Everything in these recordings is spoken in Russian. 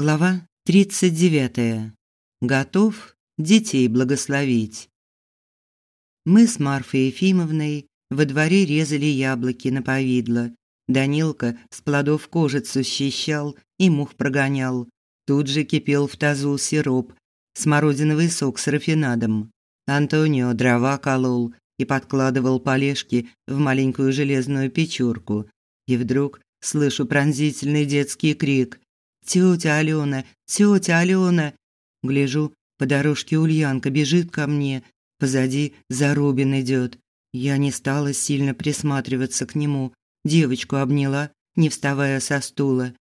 Глава 39. Готов детей благословить. Мы с Марфой Ефимовной во дворе резали яблоки на повидло. Данилка с плодов кожицу счищал и мух прогонял. Тут же кипел в тазу сироп, смородиновый сок с рафинадом. Антонио дрова колол и подкладывал полежки в маленькую железную печурку. И вдруг слышу пронзительный детский крик – «Тетя Алена! Тетя Алена!» Гляжу, по дорожке Ульянка бежит ко мне. Позади Зарубин идет. Я не стала сильно присматриваться к нему. Девочку обняла, не вставая со стула.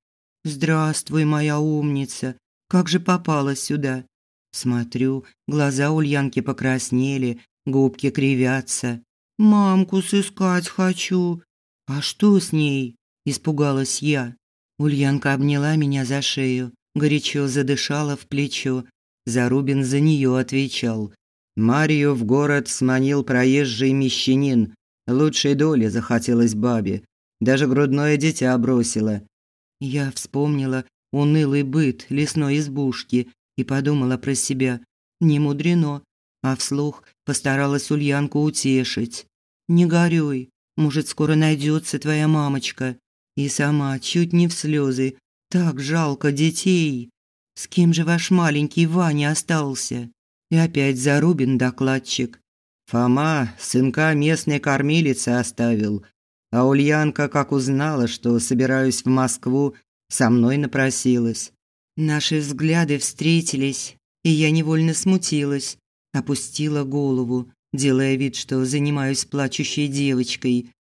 «Здравствуй, моя умница! Как же попала сюда?» Смотрю, глаза Ульянки покраснели, губки кривятся. «Мамку сыскать хочу!» «А что с ней?» – испугалась я. Ульянка обняла меня за шею, горячо задышала в плечо. Зарубин за нее отвечал. Марию в город сманил проезжий мещанин. Лучшей доли захотелось бабе. Даже грудное дитя бросила. Я вспомнила унылый быт лесной избушки и подумала про себя. Не мудрено. А вслух постаралась Ульянку утешить. «Не горюй, может, скоро найдется твоя мамочка. И сама чуть не в слезы. Так жалко детей. С кем же ваш маленький Ваня остался? И опять Зарубин докладчик. Фома сынка местной кормилицы оставил. А Ульянка, как узнала, что собираюсь в Москву, со мной напросилась. Наши взгляды встретились, и я невольно смутилась, опустила голову, делая вид, что занимаюсь плачущей девочкой.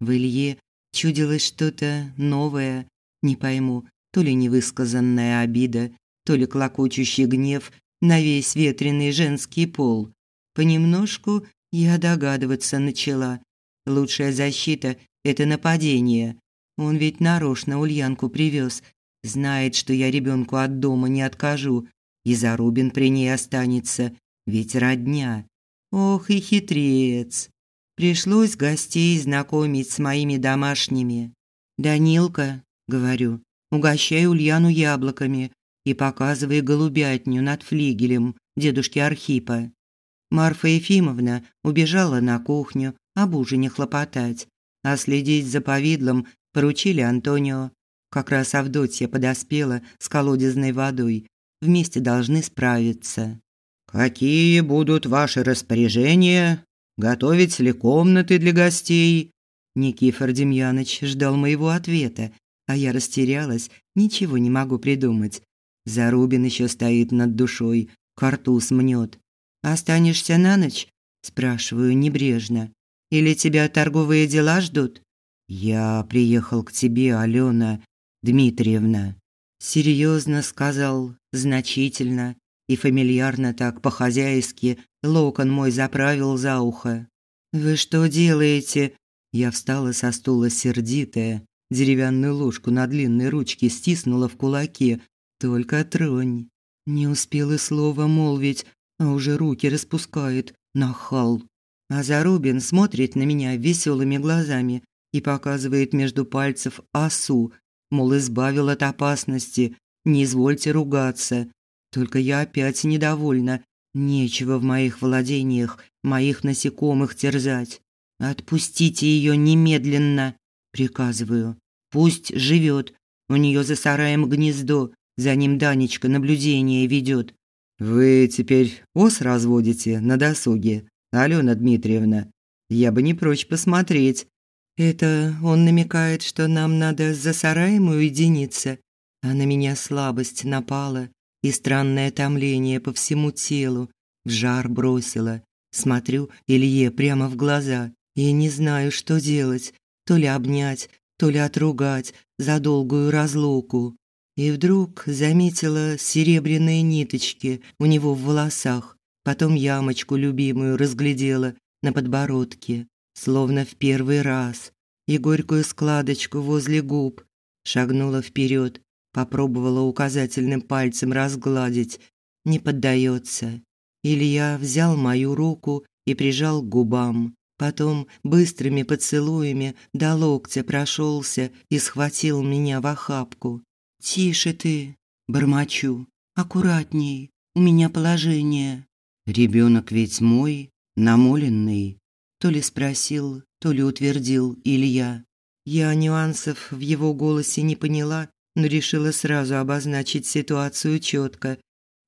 В Илье Чудилось что-то новое, не пойму, то ли невысказанная обида, то ли клокочущий гнев на весь ветреный женский пол. Понемножку я догадываться начала. Лучшая защита – это нападение. Он ведь нарочно Ульянку привез. Знает, что я ребенку от дома не откажу. И Зарубин при ней останется. Ведь родня. Ох и хитрец. Пришлось гостей знакомить с моими домашними. «Данилка», — говорю, — «угощай Ульяну яблоками и показывай голубятню над флигелем дедушки Архипа». Марфа Ефимовна убежала на кухню об ужине хлопотать, а следить за повидлом поручили Антонио. Как раз Авдотья подоспела с колодезной водой. Вместе должны справиться. «Какие будут ваши распоряжения?» Готовить ли комнаты для гостей? Никифор Демьяныч ждал моего ответа, а я растерялась, ничего не могу придумать. Зарубин еще стоит над душой, картуз мнет. «Останешься на ночь?» – спрашиваю небрежно. «Или тебя торговые дела ждут?» «Я приехал к тебе, Алена Дмитриевна», – серьезно сказал, значительно, и фамильярно так по-хозяйски локон мой заправил за ухо. «Вы что делаете?» Я встала со стула сердитая, деревянную ложку на длинной ручке стиснула в кулаке. «Только тронь». Не успел и слова молвить, а уже руки распускает, нахал. А Зарубин смотрит на меня веселыми глазами и показывает между пальцев осу, мол, избавил от опасности, не извольте ругаться. Только я опять недовольна. Нечего в моих владениях моих насекомых терзать. Отпустите ее немедленно, приказываю. Пусть живет. У нее за сараем гнездо, за ним Данечка наблюдение ведет. Вы теперь ос разводите на досуге, Алена Дмитриевна. Я бы не прочь посмотреть. Это он намекает, что нам надо за сараем уединиться. А на меня слабость напала и странное томление по всему телу, в жар бросило. Смотрю Илье прямо в глаза. И не знаю, что делать, то ли обнять, то ли отругать за долгую разлуку. И вдруг заметила серебряные ниточки у него в волосах, потом ямочку любимую разглядела на подбородке, словно в первый раз, и горькую складочку возле губ. Шагнула вперед, Попробовала указательным пальцем разгладить. Не поддается. Илья взял мою руку и прижал к губам. Потом быстрыми поцелуями до локтя прошелся и схватил меня в охапку. «Тише ты!» Бормочу. Аккуратней, у меня положение. Ребенок ведь мой, намоленный. То ли спросил, то ли утвердил Илья. Я нюансов в его голосе не поняла, но решила сразу обозначить ситуацию четко.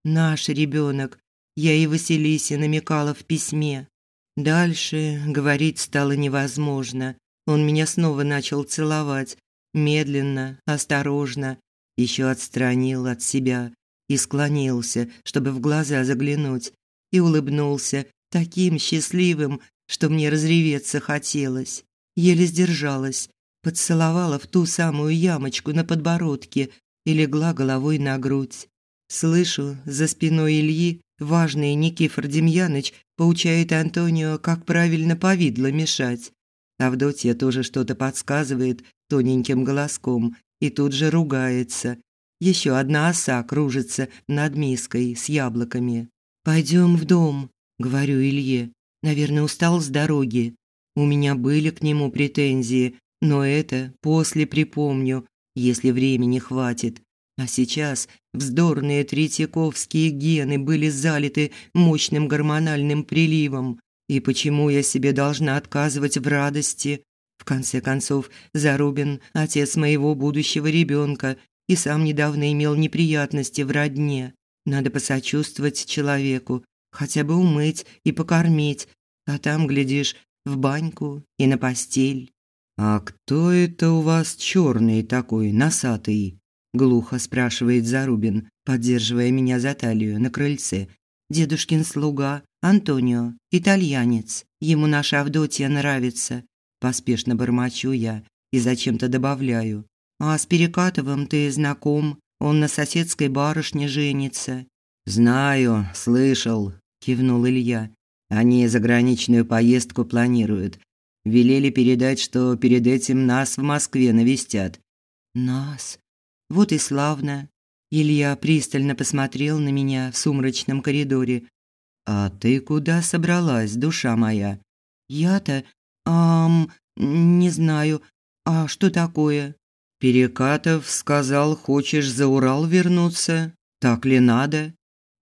Наш ребенок. Я и Василисе намекала в письме. Дальше говорить стало невозможно. Он меня снова начал целовать, медленно, осторожно, еще отстранил от себя и склонился, чтобы в глаза заглянуть, и улыбнулся таким счастливым, что мне разреветься хотелось. Еле сдержалась, поцеловала в ту самую ямочку на подбородке и легла головой на грудь. Слышу за спиной Ильи важный Никифор Демьяныч поучает Антонио, как правильно повидло мешать. Авдотья тоже что-то подсказывает тоненьким голоском и тут же ругается. Еще одна оса кружится над миской с яблоками. Пойдем в дом, говорю Илье. Наверное, устал с дороги. У меня были к нему претензии, но это после припомню, если времени хватит. А сейчас вздорные третьяковские гены были залиты мощным гормональным приливом. И почему я себе должна отказывать в радости? В конце концов, Зарубин – отец моего будущего ребенка и сам недавно имел неприятности в родне. Надо посочувствовать человеку, хотя бы умыть и покормить, а там, глядишь, в баньку и на постель. «А кто это у вас черный такой, носатый?» глухо спрашивает Зарубин, поддерживая меня за талию на крыльце. Дедушкин слуга Антонио, итальянец. Ему наша Авдотья нравится. Поспешно бормочу я и зачем-то добавляю: "А с Перекатовым ты знаком? Он на соседской барышне женится". "Знаю, слышал", кивнул Илья. "Они заграничную поездку планируют. Велели передать, что перед этим нас в Москве навестят". "Нас? Вот и славно. Илья пристально посмотрел на меня в сумрачном коридоре. А ты куда собралась, душа моя? Я-то, ам, не знаю. А что такое? Перекатов сказал, хочешь за Урал вернуться? Так ли надо?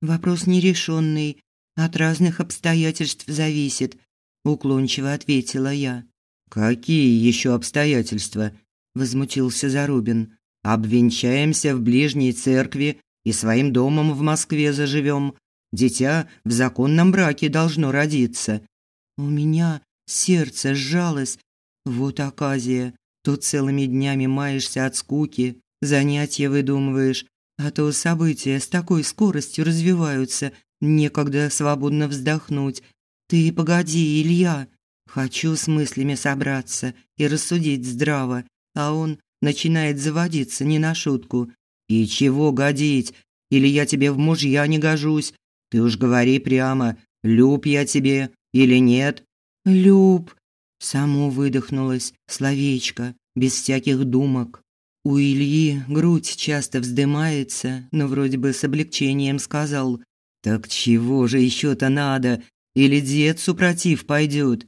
Вопрос нерешенный, от разных обстоятельств зависит, уклончиво ответила я. Какие еще обстоятельства? возмутился Зарубин. Обвенчаемся в ближней церкви и своим домом в Москве заживем. Дитя в законном браке должно родиться. У меня сердце сжалось. Вот оказия. Тут целыми днями маешься от скуки, занятия выдумываешь, а то события с такой скоростью развиваются, некогда свободно вздохнуть. Ты погоди, Илья. Хочу с мыслями собраться и рассудить здраво, а он начинает заводиться не на шутку. «И чего годить? Или я тебе в мужья не гожусь? Ты уж говори прямо, люб я тебе или нет?» «Люб!» Само выдохнулось словечко, без всяких думок. У Ильи грудь часто вздымается, но вроде бы с облегчением сказал «Так чего же еще-то надо? Или дед супротив пойдет?»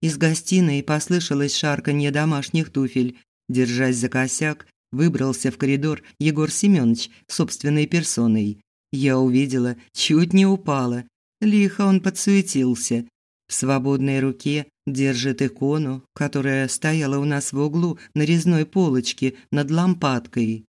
Из гостиной послышалось шарканье домашних туфель, Держась за косяк, выбрался в коридор Егор Семенович собственной персоной. Я увидела, чуть не упала. Лихо он подсуетился. В свободной руке держит икону, которая стояла у нас в углу на резной полочке над лампадкой.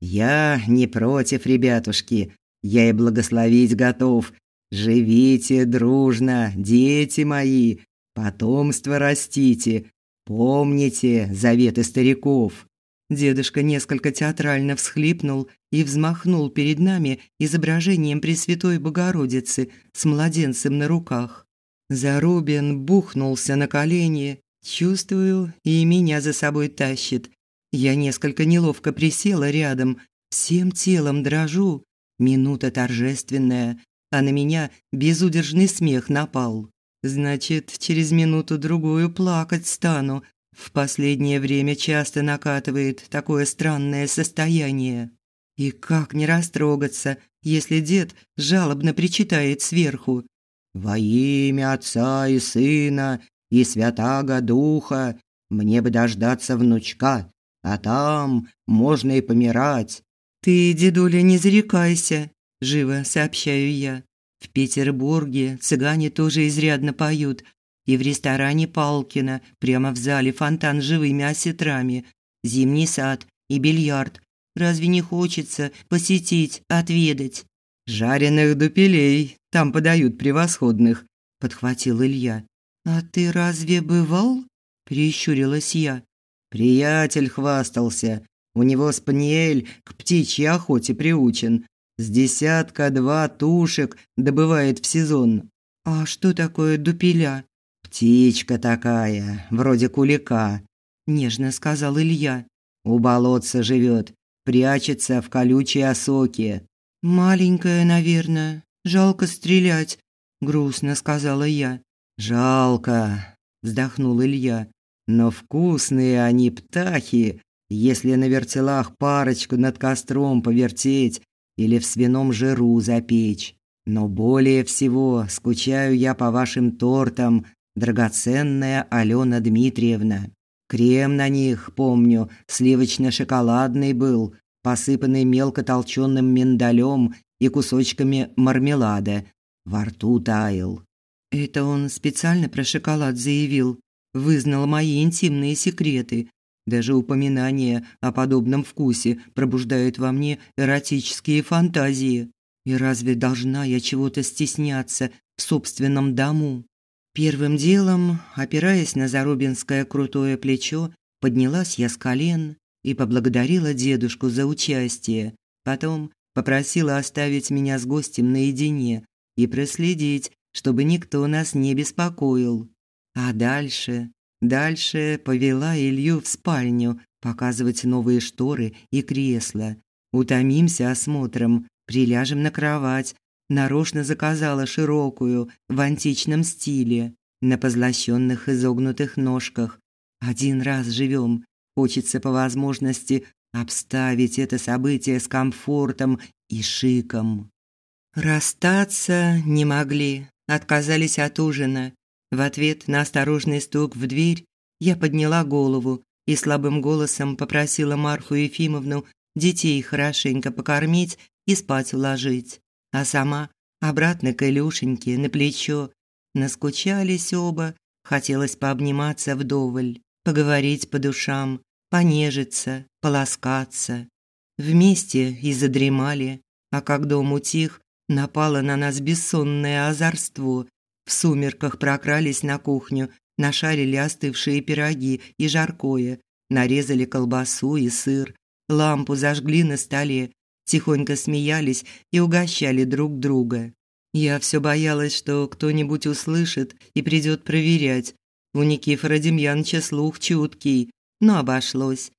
«Я не против, ребятушки. Я и благословить готов. Живите дружно, дети мои. Потомство растите. Помните заветы стариков. Дедушка несколько театрально всхлипнул и взмахнул перед нами изображением Пресвятой Богородицы с младенцем на руках. Зарубин бухнулся на колени. Чувствую, и меня за собой тащит. Я несколько неловко присела рядом, всем телом дрожу. Минута торжественная, а на меня безудержный смех напал. Значит, через минуту-другую плакать стану. В последнее время часто накатывает такое странное состояние. И как не растрогаться, если дед жалобно причитает сверху. «Во имя Отца и Сына и Святаго Духа мне бы дождаться внучка, а там можно и помирать. Ты, дедуля, не зарекайся, живо сообщаю я. В Петербурге цыгане тоже изрядно поют, и в ресторане Палкина прямо в зале фонтан с живыми осетрами, зимний сад и бильярд. Разве не хочется посетить, отведать? Жареных дупелей там подают превосходных, подхватил Илья. А ты разве бывал? прищурилась я. Приятель хвастался. У него спаниель к птичьей охоте приучен. С десятка два тушек добывает в сезон. А что такое дупеля? Птичка такая, вроде кулика, нежно сказал Илья. У болотца живет, прячется в колючей осоке. Маленькая, наверное. Жалко стрелять, грустно сказала я. Жалко, вздохнул Илья. Но вкусные они птахи, если на вертелах парочку над костром повертеть или в свином жиру запечь. Но более всего скучаю я по вашим тортам, драгоценная Алена Дмитриевна. Крем на них, помню, сливочно-шоколадный был, посыпанный мелко толчёным миндалем и кусочками мармелада. Во рту таял. Это он специально про шоколад заявил, вызнал мои интимные секреты. Даже упоминание о подобном вкусе пробуждает во мне эротические фантазии. И разве должна я чего-то стесняться в собственном дому? Первым делом, опираясь на Зарубинское крутое плечо, поднялась я с колен и поблагодарила дедушку за участие. Потом попросила оставить меня с гостем наедине и проследить, чтобы никто нас не беспокоил. А дальше, дальше повела Илью в спальню показывать новые шторы и кресла. Утомимся осмотром, приляжем на кровать. Нарочно заказала широкую, в античном стиле, на позлощенных изогнутых ножках. Один раз живем, хочется по возможности обставить это событие с комфортом и шиком. Расстаться не могли, отказались от ужина. В ответ на осторожный стук в дверь я подняла голову и слабым голосом попросила Марфу Ефимовну детей хорошенько покормить и спать уложить, а сама обратно к Илюшеньке на плечо. Наскучались оба, хотелось пообниматься вдоволь, поговорить по душам, понежиться, поласкаться. Вместе и задремали, а как дом утих, напало на нас бессонное озорство. В сумерках прокрались на кухню, нашарили остывшие пироги и жаркое, нарезали колбасу и сыр, лампу зажгли на столе, тихонько смеялись и угощали друг друга. Я все боялась, что кто-нибудь услышит и придет проверять. У Никифора Демьяновича слух чуткий, но обошлось.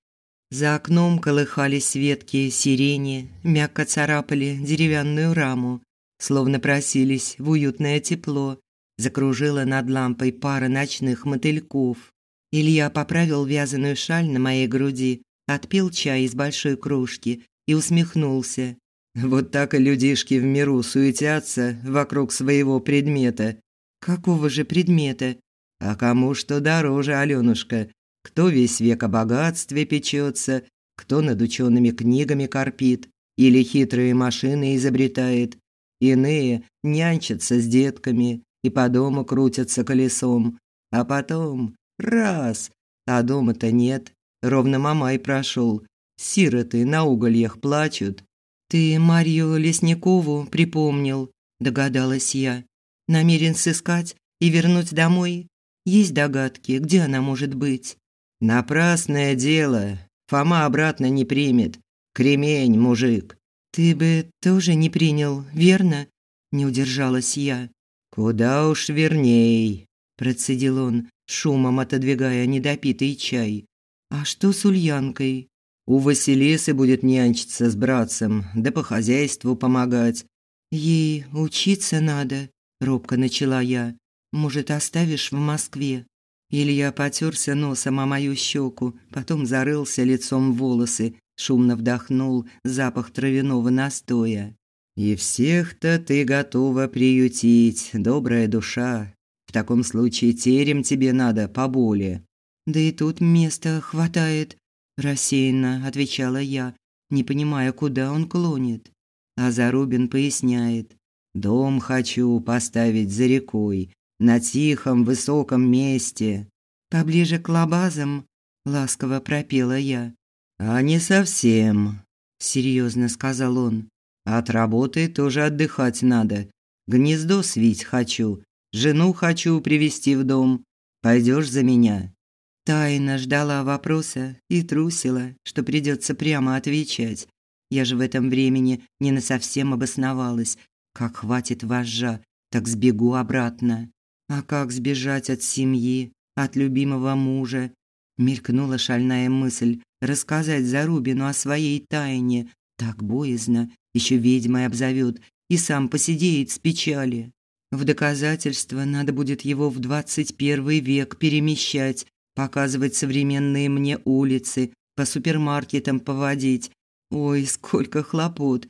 За окном колыхались ветки сирени, мягко царапали деревянную раму, словно просились в уютное тепло. Закружила над лампой пара ночных мотыльков. Илья поправил вязаную шаль на моей груди, отпил чай из большой кружки и усмехнулся. Вот так и людишки в миру суетятся вокруг своего предмета. Какого же предмета? А кому что дороже, Алёнушка? Кто весь век о богатстве печется, кто над учеными книгами корпит или хитрые машины изобретает. Иные нянчатся с детками и по дому крутятся колесом. А потом раз, а дома-то нет. Ровно мамай прошел. Сироты на угольях плачут. Ты Марию Лесникову припомнил, догадалась я. Намерен сыскать и вернуть домой? Есть догадки, где она может быть? Напрасное дело. Фома обратно не примет. Кремень, мужик. Ты бы тоже не принял, верно? Не удержалась я. Куда уж верней, процедил он, шумом отодвигая недопитый чай. А что с Ульянкой? У Василисы будет нянчиться с братцем, да по хозяйству помогать. Ей учиться надо, робко начала я. Может, оставишь в Москве? Илья потерся носом о мою щеку, потом зарылся лицом в волосы, шумно вдохнул запах травяного настоя. «И всех-то ты готова приютить, добрая душа. В таком случае терем тебе надо поболее». «Да и тут места хватает», – рассеянно отвечала я. не понимая, куда он клонит. А Зарубин поясняет. «Дом хочу поставить за рекой, на тихом высоком месте». «Поближе к лабазам», – ласково пропела я. «А не совсем», – серьезно сказал он. «От работы тоже отдыхать надо. Гнездо свить хочу, жену хочу привести в дом. Пойдешь за меня?» Тайна ждала вопроса и трусила, что придется прямо отвечать. Я же в этом времени не на совсем обосновалась. Как хватит вожжа, так сбегу обратно. А как сбежать от семьи, от любимого мужа? Мелькнула шальная мысль рассказать Зарубину о своей тайне. Так боязно, еще ведьмой обзовет и сам посидеет с печали. В доказательство надо будет его в двадцать первый век перемещать, показывать современные мне улицы, по супермаркетам поводить. Ой, сколько хлопот.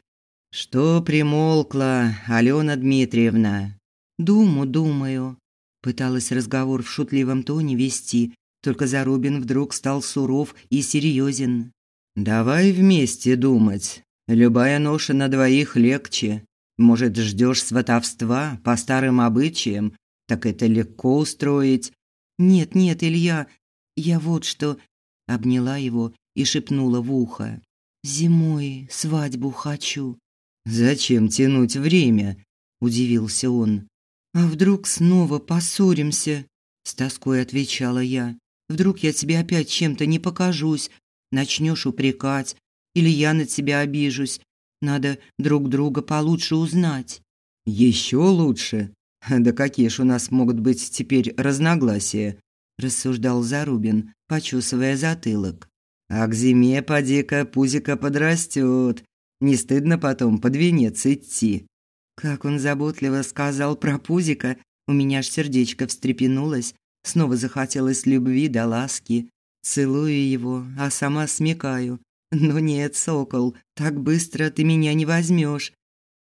Что примолкла, Алена Дмитриевна? Думу, думаю. Пыталась разговор в шутливом тоне вести, только Зарубин вдруг стал суров и серьезен. Давай вместе думать. Любая ноша на двоих легче. Может, ждешь сватовства по старым обычаям, так это легко устроить. Нет, нет, Илья, я вот что обняла его и шепнула в ухо. Зимой свадьбу хочу. Зачем тянуть время? удивился он. А вдруг снова поссоримся? с тоской отвечала я. Вдруг я тебе опять чем-то не покажусь, начнешь упрекать, или я на тебя обижусь. Надо друг друга получше узнать. Еще лучше. Да какие ж у нас могут быть теперь разногласия? рассуждал Зарубин, почесывая затылок. А к зиме поди-ка пузика подрастет. Не стыдно потом под венец идти. Как он заботливо сказал про пузика, у меня аж сердечко встрепенулось, снова захотелось любви да ласки. Целую его, а сама смекаю. Но нет, сокол, так быстро ты меня не возьмешь.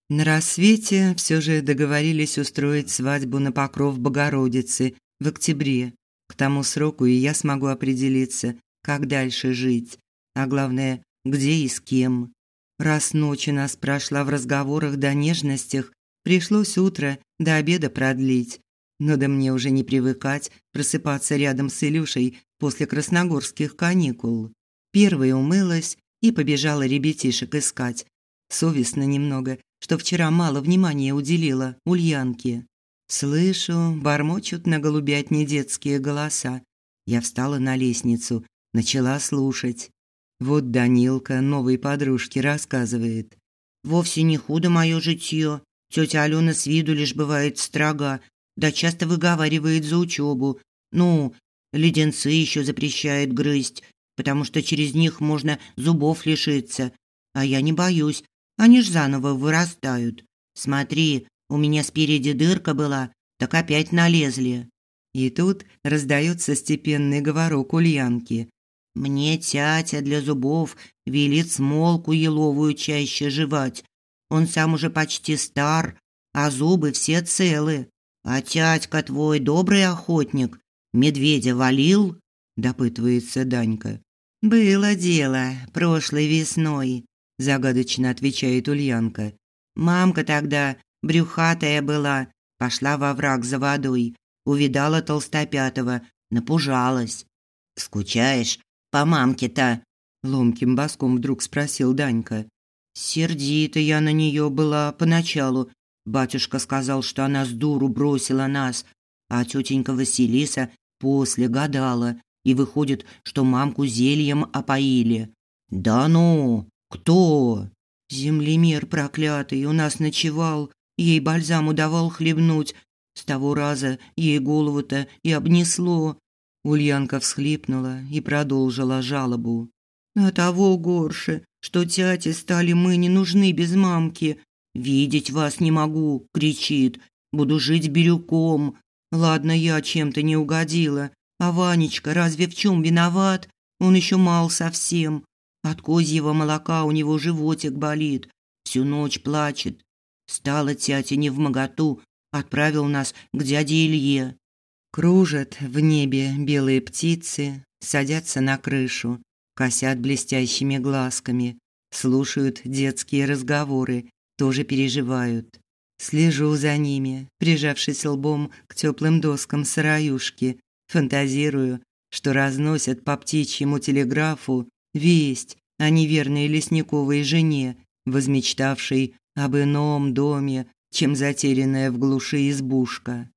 На рассвете все же договорились устроить свадьбу на покров Богородицы в октябре. К тому сроку и я смогу определиться, как дальше жить, а главное, где и с кем. Раз ночь у нас прошла в разговорах до нежностях, пришлось утро до обеда продлить. Но да мне уже не привыкать просыпаться рядом с Илюшей после красногорских каникул. Первой умылась и побежала ребятишек искать. Совестно немного, что вчера мало внимания уделила Ульянке. Слышу, бормочут на голубятне детские голоса. Я встала на лестницу, начала слушать. Вот Данилка новой подружке рассказывает. Вовсе не худо мое житье. Тетя Алена с виду лишь бывает строга, да часто выговаривает за учебу. Ну, леденцы еще запрещает грызть, потому что через них можно зубов лишиться. А я не боюсь, они ж заново вырастают. Смотри, у меня спереди дырка была, так опять налезли. И тут раздается степенный говорок Ульянки. Мне тятя для зубов велит смолку еловую чаще жевать. Он сам уже почти стар, а зубы все целы. А тятька твой добрый охотник, медведя валил? допытывается Данька. Было дело прошлой весной, загадочно отвечает Ульянка. Мамка тогда брюхатая была, пошла во враг за водой, увидала толстопятого, напужалась. Скучаешь по мамке-то? ломким баском вдруг спросил Данька. Сердита я на нее была поначалу. Батюшка сказал, что она с дуру бросила нас, а тетенька Василиса после гадала, и выходит, что мамку зельем опоили. Да ну, кто? Землемер проклятый у нас ночевал, Ей бальзаму давал хлебнуть. С того раза ей голову-то и обнесло. Ульянка всхлипнула и продолжила жалобу. А того горше, что тяте стали мы не нужны без мамки. Видеть вас не могу, кричит. Буду жить бирюком. Ладно, я чем-то не угодила. А Ванечка разве в чем виноват? Он еще мал совсем. От козьего молока у него животик болит. Всю ночь плачет. Стало тятя не в моготу, отправил нас к дяде Илье. Кружат в небе белые птицы, садятся на крышу, косят блестящими глазками. слушают детские разговоры, тоже переживают. Слежу за ними, прижавшись лбом к теплым доскам сыроюшки, фантазирую, что разносят по птичьему телеграфу весть о неверной лесниковой жене, возмечтавшей об ином доме, чем затерянная в глуши избушка.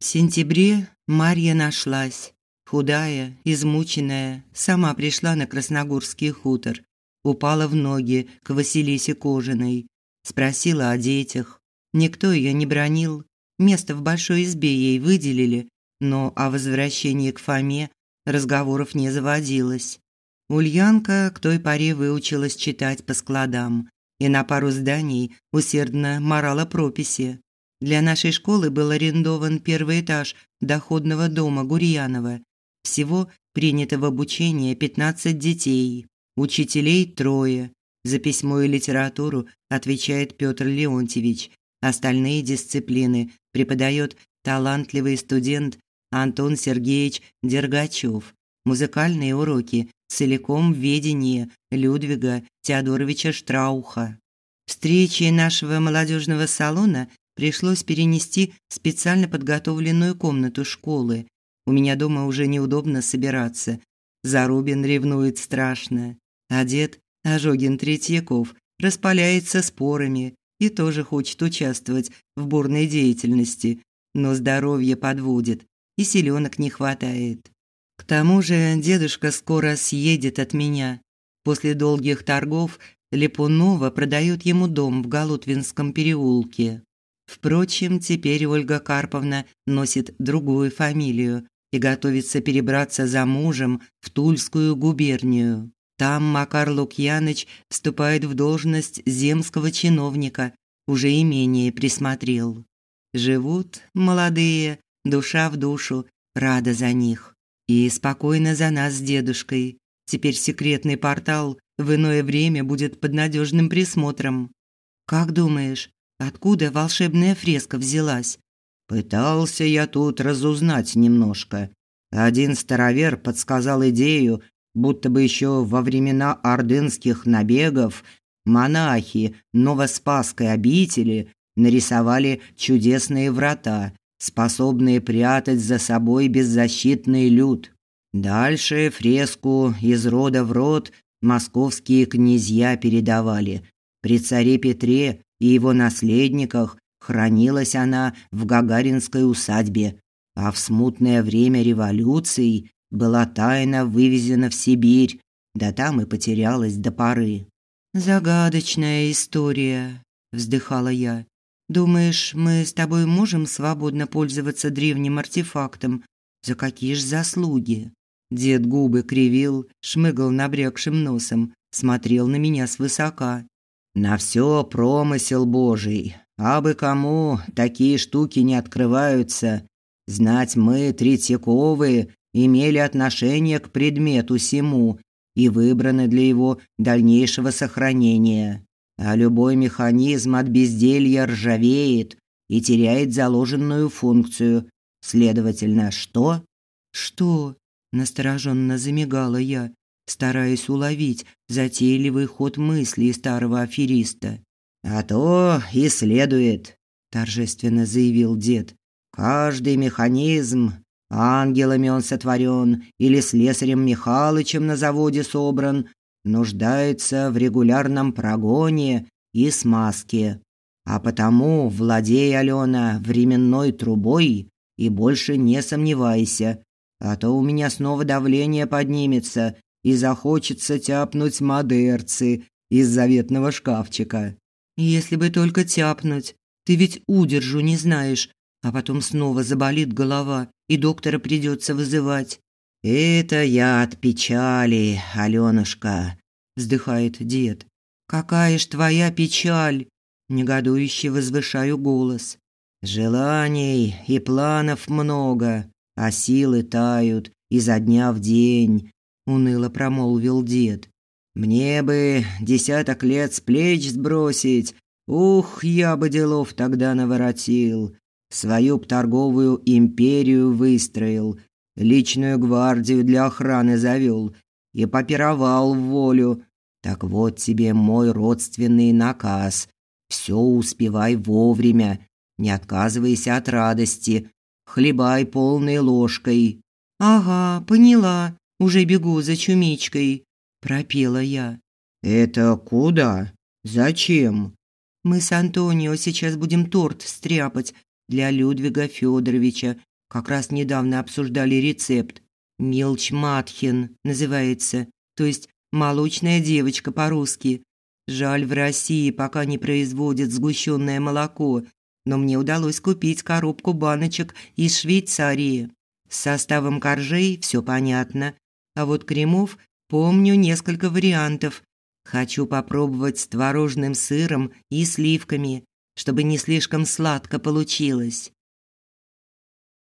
В сентябре Марья нашлась, худая, измученная, сама пришла на Красногорский хутор, упала в ноги к Василисе Кожиной, спросила о детях. Никто ее не бронил, место в большой избе ей выделили, но о возвращении к Фоме разговоров не заводилось. Ульянка к той поре выучилась читать по складам и на пару зданий усердно морала прописи. Для нашей школы был арендован первый этаж доходного дома Гурьянова. Всего принято в обучение 15 детей. Учителей трое. За письмо и литературу отвечает Петр Леонтьевич. Остальные дисциплины преподает талантливый студент Антон Сергеевич Дергачев. Музыкальные уроки целиком в ведении Людвига Теодоровича Штрауха. Встречи нашего молодежного салона пришлось перенести в специально подготовленную комнату школы. У меня дома уже неудобно собираться. Зарубин ревнует страшно а дед Ожогин Третьяков распаляется спорами и тоже хочет участвовать в бурной деятельности, но здоровье подводит и силёнок не хватает. К тому же дедушка скоро съедет от меня. После долгих торгов Липунова продает ему дом в Галутвинском переулке. Впрочем, теперь Ольга Карповна носит другую фамилию и готовится перебраться за мужем в Тульскую губернию. Там Макар Лукьяныч вступает в должность земского чиновника, уже имение присмотрел. Живут молодые, душа в душу, рада за них. И спокойно за нас с дедушкой. Теперь секретный портал в иное время будет под надежным присмотром. Как думаешь, откуда волшебная фреска взялась? Пытался я тут разузнать немножко. Один старовер подсказал идею, будто бы еще во времена ордынских набегов монахи Новоспасской обители нарисовали чудесные врата, способные прятать за собой беззащитный люд. Дальше фреску из рода в род московские князья передавали. При царе Петре и его наследниках хранилась она в Гагаринской усадьбе, а в смутное время революции была тайно вывезена в Сибирь, да там и потерялась до поры. Загадочная история, вздыхала я. Думаешь, мы с тобой можем свободно пользоваться древним артефактом? За какие ж заслуги? Дед губы кривил, шмыгал набрякшим носом, смотрел на меня свысока. На все промысел Божий. А бы кому такие штуки не открываются. Знать мы, Третьяковы, имели отношение к предмету сему и выбраны для его дальнейшего сохранения. А любой механизм от безделья ржавеет и теряет заложенную функцию. Следовательно, что? Что? настороженно замигала я, стараясь уловить затейливый ход мыслей старого афериста. А то и следует, торжественно заявил дед. Каждый механизм ангелами он сотворен или слесарем Михалычем на заводе собран, нуждается в регулярном прогоне и смазке. А потому владей, Алена, временной трубой и больше не сомневайся, а то у меня снова давление поднимется и захочется тяпнуть модерцы из заветного шкафчика. Если бы только тяпнуть. Ты ведь удержу не знаешь, а потом снова заболит голова, и доктора придется вызывать. Это я от печали, Алёнушка, вздыхает дед. Какая ж твоя печаль? негодующе возвышаю голос. Желаний и планов много, а силы тают изо дня в день, уныло промолвил дед. Мне бы десяток лет с плеч сбросить. Ух, я бы делов тогда наворотил свою торговую империю выстроил, личную гвардию для охраны завел и попировал в волю. Так вот тебе мой родственный наказ. Все успевай вовремя, не отказывайся от радости, хлебай полной ложкой. Ага, поняла. Уже бегу за чумичкой, пропела я. Это куда? Зачем? Мы с Антонио сейчас будем торт стряпать для Людвига Федоровича. Как раз недавно обсуждали рецепт. Милч Матхин называется, то есть молочная девочка по-русски. Жаль, в России пока не производят сгущенное молоко, но мне удалось купить коробку баночек из Швейцарии. С составом коржей все понятно, а вот кремов помню несколько вариантов. Хочу попробовать с творожным сыром и сливками, чтобы не слишком сладко получилось.